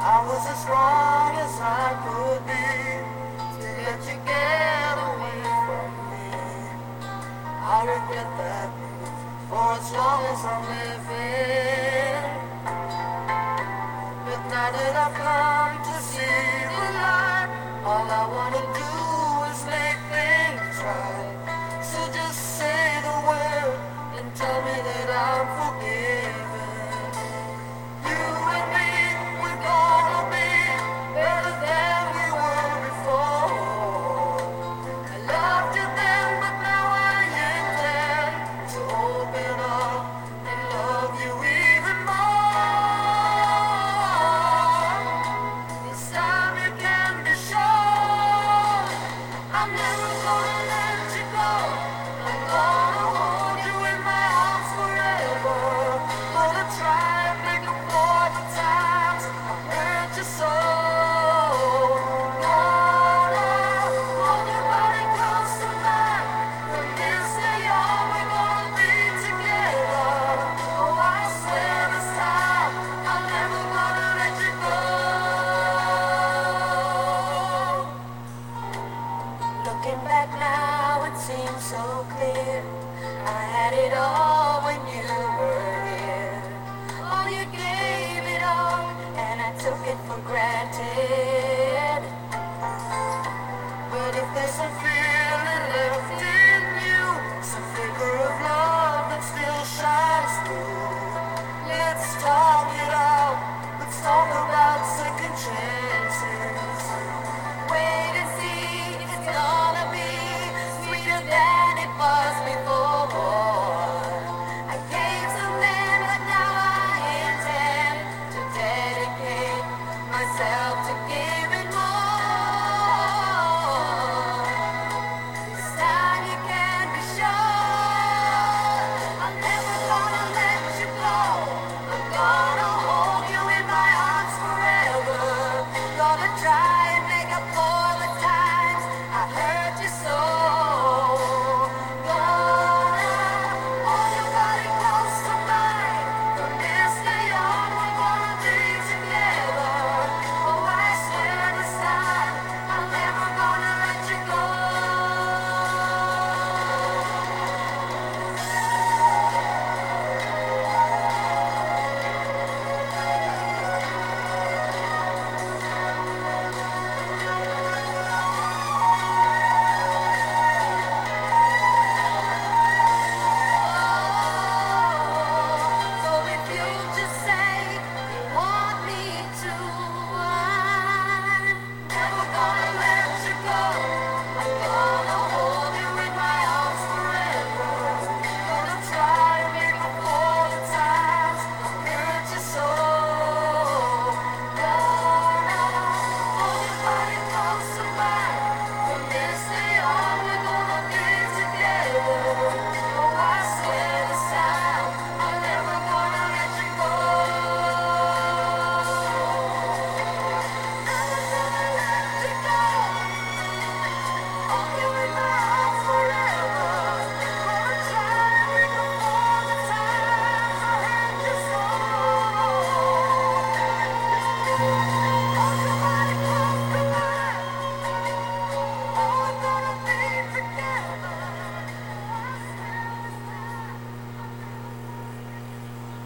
I was as strong as I could be to let you get away from me. I regret that for as long as I'm living. But now that I've come to see the light, all I wanna do is make things right. So just say the word and tell me that I'm forgiven. so clear. I had it all.